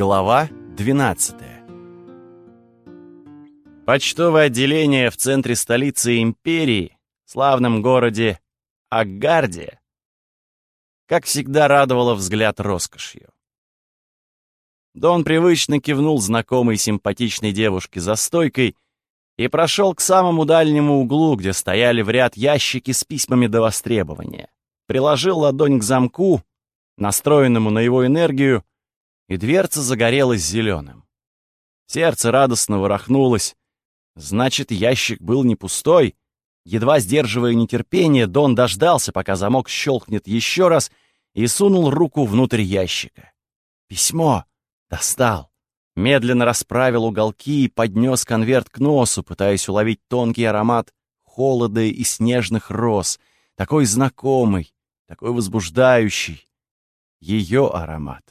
Глава 12 Почтовое отделение в центре столицы империи, славном городе Аггарде, как всегда радовало взгляд роскошью. Дон привычно кивнул знакомой симпатичной девушке за стойкой и прошел к самому дальнему углу, где стояли в ряд ящики с письмами до востребования. Приложил ладонь к замку, настроенному на его энергию, и дверца загорелась зеленым. Сердце радостно ворохнулось. Значит, ящик был не пустой. Едва сдерживая нетерпение, Дон дождался, пока замок щелкнет еще раз, и сунул руку внутрь ящика. Письмо. Достал. Медленно расправил уголки и поднес конверт к носу, пытаясь уловить тонкий аромат холода и снежных роз, такой знакомый, такой возбуждающий. Ее аромат.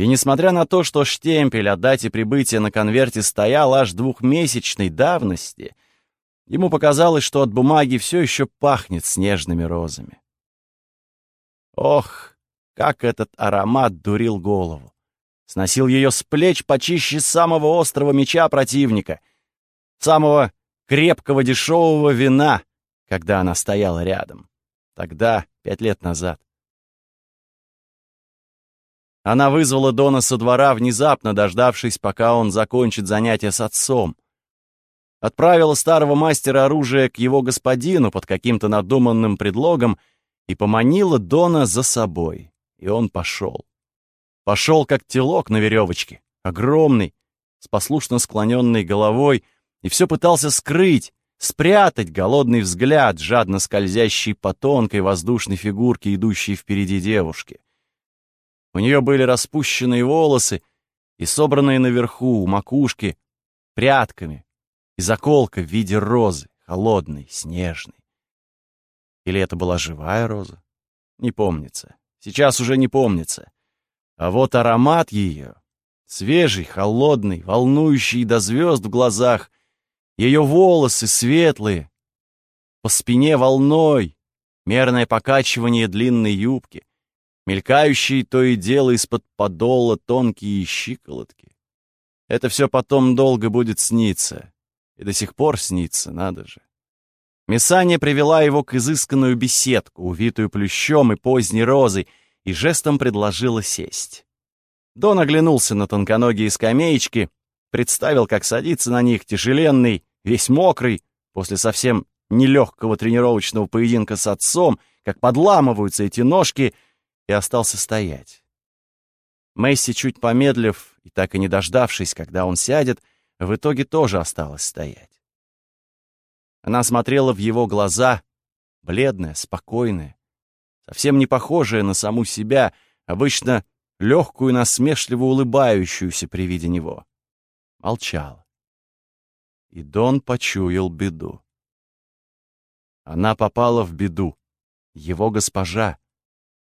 И несмотря на то, что штемпель о дате прибытия на конверте стоял аж двухмесячной давности, ему показалось, что от бумаги все еще пахнет снежными розами. Ох, как этот аромат дурил голову! сносил ее с плеч почище самого острого меча противника, самого крепкого дешевого вина, когда она стояла рядом. Тогда, пять лет назад. Она вызвала Дона со двора, внезапно дождавшись, пока он закончит занятия с отцом. Отправила старого мастера оружия к его господину под каким-то надуманным предлогом и поманила Дона за собой. И он пошел. Пошел как телок на веревочке, огромный, с послушно склоненной головой, и все пытался скрыть, спрятать голодный взгляд, жадно скользящий по тонкой воздушной фигурке, идущей впереди девушки. У нее были распущенные волосы и собранные наверху, у макушки, прядками, и заколка в виде розы, холодной, снежной. Или это была живая роза? Не помнится. Сейчас уже не помнится. А вот аромат ее, свежий, холодный, волнующий до звезд в глазах, ее волосы светлые, по спине волной, мерное покачивание длинной юбки, мелькающие то и дело из-под подола тонкие щиколотки. Это все потом долго будет сниться. И до сих пор снится, надо же. Мисания привела его к изысканную беседку, увитую плющом и поздней розой, и жестом предложила сесть. Дон оглянулся на тонконогие скамеечки, представил, как садится на них тяжеленный, весь мокрый, после совсем нелегкого тренировочного поединка с отцом, как подламываются эти ножки, и остался стоять. Месси, чуть помедлив и так и не дождавшись, когда он сядет, в итоге тоже осталась стоять. Она смотрела в его глаза, бледная, спокойная, совсем не похожая на саму себя, обычно легкую, насмешливо улыбающуюся при виде него. Молчала. И Дон почуял беду. Она попала в беду. Его госпожа.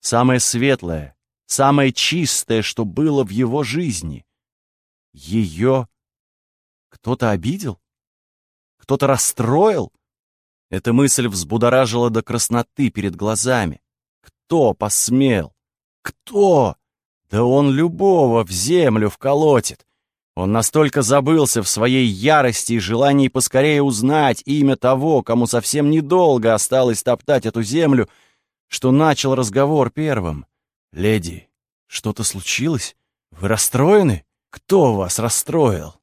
Самое светлое, самое чистое, что было в его жизни. Ее кто-то обидел? Кто-то расстроил? Эта мысль взбудоражила до красноты перед глазами. Кто посмел? Кто? Да он любого в землю вколотит. Он настолько забылся в своей ярости и желании поскорее узнать имя того, кому совсем недолго осталось топтать эту землю, что начал разговор первым. «Леди, что-то случилось? Вы расстроены? Кто вас расстроил?»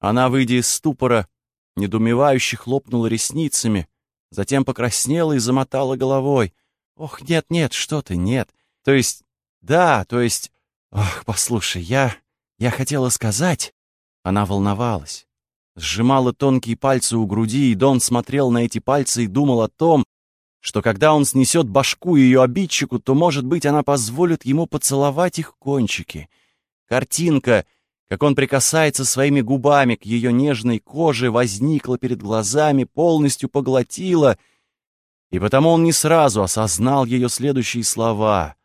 Она, выйдя из ступора, недоумевающе хлопнула ресницами, затем покраснела и замотала головой. «Ох, нет-нет, что ты, нет. То есть, да, то есть, ох, послушай, я... я хотела сказать...» Она волновалась, сжимала тонкие пальцы у груди, и Дон смотрел на эти пальцы и думал о том, что когда он снесет башку ее обидчику, то, может быть, она позволит ему поцеловать их кончики. Картинка, как он прикасается своими губами к ее нежной коже, возникла перед глазами, полностью поглотила — и потому он не сразу осознал ее следующие слова.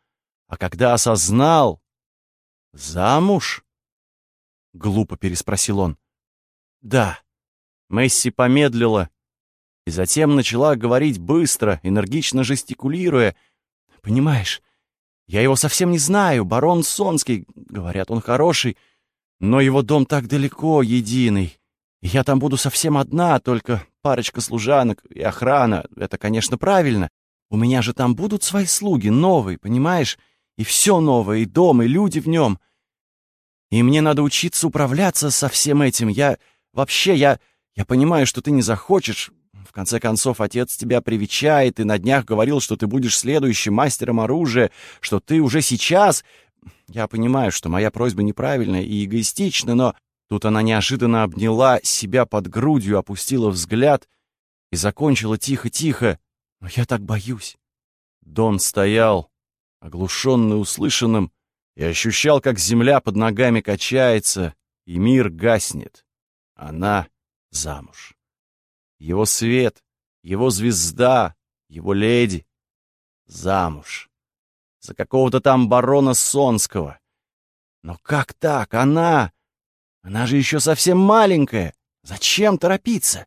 А когда осознал... «Замуж?» — глупо переспросил он. «Да». Месси помедлила и затем начала говорить быстро, энергично жестикулируя. «Понимаешь, я его совсем не знаю, барон Сонский, говорят, он хороший, Но его дом так далеко, единый. Я там буду совсем одна, только парочка служанок и охрана. Это, конечно, правильно. У меня же там будут свои слуги, новые, понимаешь? И все новое, и дом, и люди в нем. И мне надо учиться управляться со всем этим. Я... Вообще, я... Я понимаю, что ты не захочешь. В конце концов, отец тебя привечает и на днях говорил, что ты будешь следующим мастером оружия, что ты уже сейчас... Я понимаю, что моя просьба неправильная и эгоистична, но... Тут она неожиданно обняла себя под грудью, опустила взгляд и закончила тихо-тихо. Но я так боюсь. Дон стоял, оглушенный услышанным, и ощущал, как земля под ногами качается, и мир гаснет. Она замуж. Его свет, его звезда, его леди замуж. За какого-то там барона Сонского. Но как так? Она... Она же еще совсем маленькая. Зачем торопиться?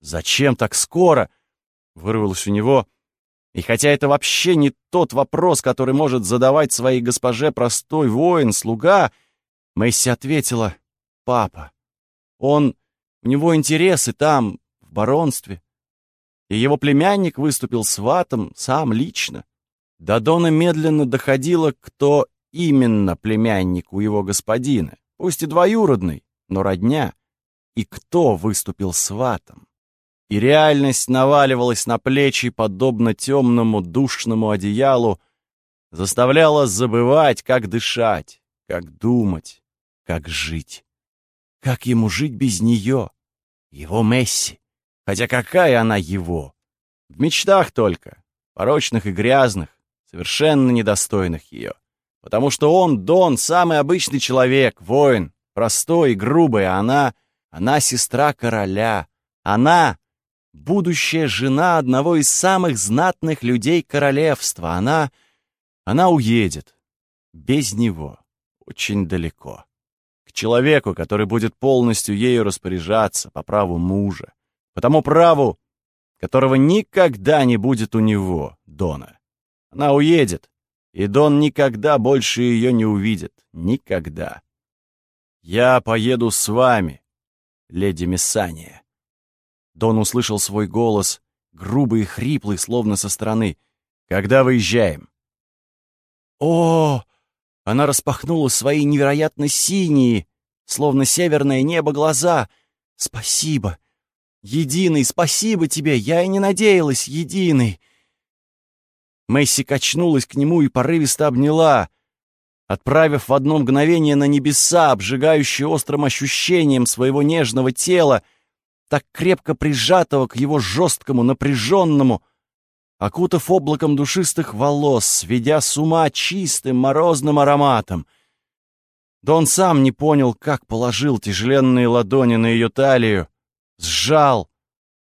Зачем так скоро? Вырвалось у него... И хотя это вообще не тот вопрос, который может задавать своей госпоже простой воин, слуга, Месси ответила «Папа, он, у него интересы там, в баронстве». И его племянник выступил сватом сам лично. До Дона медленно доходило, кто именно племянник у его господина, пусть и двоюродный, но родня, и кто выступил сватом и реальность наваливалась на плечи, подобно темному душному одеялу, заставляла забывать, как дышать, как думать, как жить. Как ему жить без нее, его Месси? Хотя какая она его? В мечтах только, порочных и грязных, совершенно недостойных ее. Потому что он, Дон, самый обычный человек, воин, простой и грубый, а она, она сестра короля. Она будущая жена одного из самых знатных людей королевства. Она... она уедет. Без него. Очень далеко. К человеку, который будет полностью ею распоряжаться по праву мужа. По тому праву, которого никогда не будет у него, Дона. Она уедет, и Дон никогда больше ее не увидит. Никогда. «Я поеду с вами, леди Мессания». Дон услышал свой голос, грубый и хриплый, словно со стороны. «Когда выезжаем?» «О!» Она распахнула свои невероятно синие, словно северное небо, глаза. «Спасибо! Единый, спасибо тебе! Я и не надеялась, Единый!» Месси качнулась к нему и порывисто обняла, отправив в одно мгновение на небеса, обжигающие острым ощущением своего нежного тела, так крепко прижатого к его жесткому, напряженному, окутав облаком душистых волос, сведя с ума чистым морозным ароматом. Да он сам не понял, как положил тяжеленные ладони на ее талию, сжал,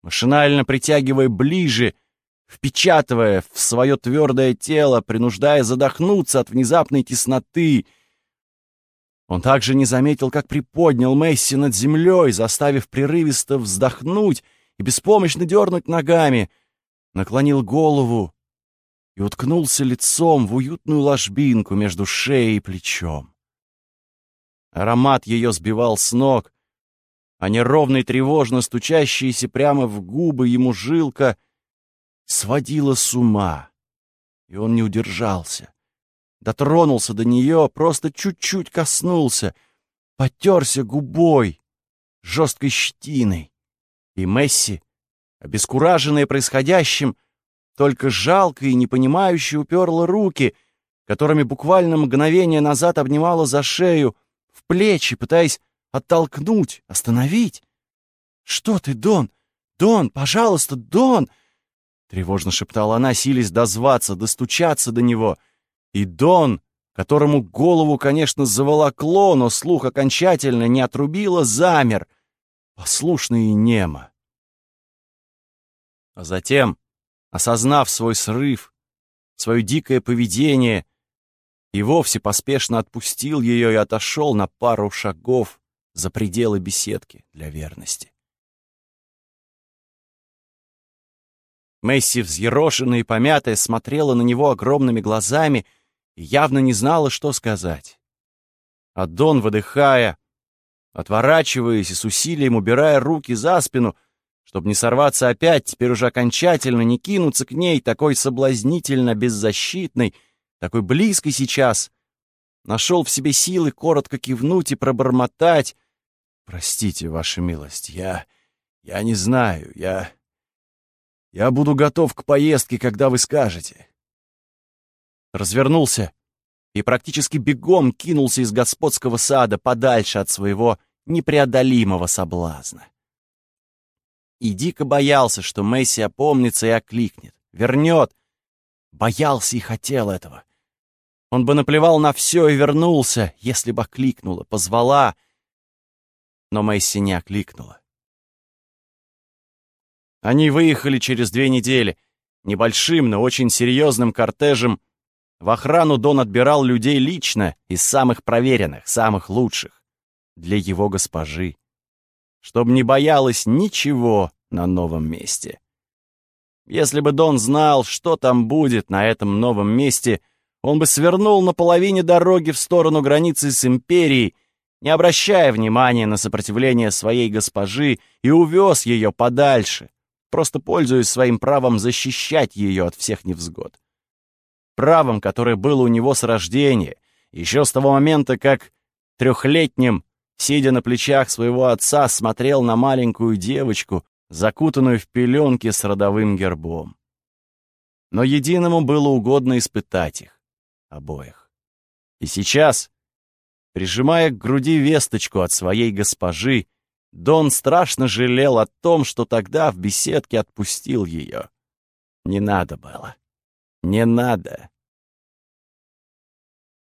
машинально притягивая ближе, впечатывая в свое твердое тело, принуждая задохнуться от внезапной тесноты — он также не заметил, как приподнял Месси над землей, заставив прерывисто вздохнуть и беспомощно дернуть ногами, наклонил голову и уткнулся лицом в уютную ложбинку между шеей и плечом. Аромат ее сбивал с ног, а неровный тревожно стучащийся прямо в губы ему жилка сводила с ума, и он не удержался дотронулся до нее, просто чуть-чуть коснулся, потерся губой, жесткой щетиной. И Месси, обескураженная происходящим, только жалко и непонимающе уперла руки, которыми буквально мгновение назад обнимала за шею, в плечи, пытаясь оттолкнуть, остановить. «Что ты, Дон? Дон, пожалуйста, Дон!» Тревожно шептала она, силясь дозваться, достучаться до него — и Дон, которому голову, конечно, заволокло, но слух окончательно не отрубило, замер, послушный и немо. А затем, осознав свой срыв, свое дикое поведение, и вовсе поспешно отпустил ее и отошел на пару шагов за пределы беседки для верности. Месси, взъерошенная и помятая, смотрела на него огромными глазами — и явно не знала, что сказать. А Дон, выдыхая, Отворачиваясь и с усилием убирая руки за спину, чтобы не сорваться опять, теперь уже окончательно не кинуться к ней, такой соблазнительно беззащитной, такой близкой сейчас, нашел в себе силы коротко кивнуть и пробормотать. «Простите, ваша милость, я... я не знаю, я... я буду готов к поездке, когда вы скажете». Развернулся и практически бегом кинулся из господского сада подальше от своего непреодолимого соблазна. И дико боялся, что Месси опомнится и окликнет, вернет. Боялся и хотел этого. Он бы наплевал на все и вернулся, если бы окликнула, позвала. Но Месси не окликнула. Они выехали через две недели, небольшим, но очень серьезным кортежем в охрану Дон отбирал людей лично, из самых проверенных, самых лучших, для его госпожи, чтобы не боялась ничего на новом месте. Если бы Дон знал, что там будет на этом новом месте, он бы свернул на половине дороги в сторону границы с империей, не обращая внимания на сопротивление своей госпожи, и увез ее подальше, просто пользуясь своим правом защищать ее от всех невзгод правом, которое было у него с рождения, еще с того момента, как трехлетним, сидя на плечах своего отца, смотрел на маленькую девочку, закутанную в пеленки с родовым гербом. Но единому было угодно испытать их, обоих. И сейчас, прижимая к груди весточку от своей госпожи, Дон страшно жалел о том, что тогда в беседке отпустил ее. Не надо было. Не надо.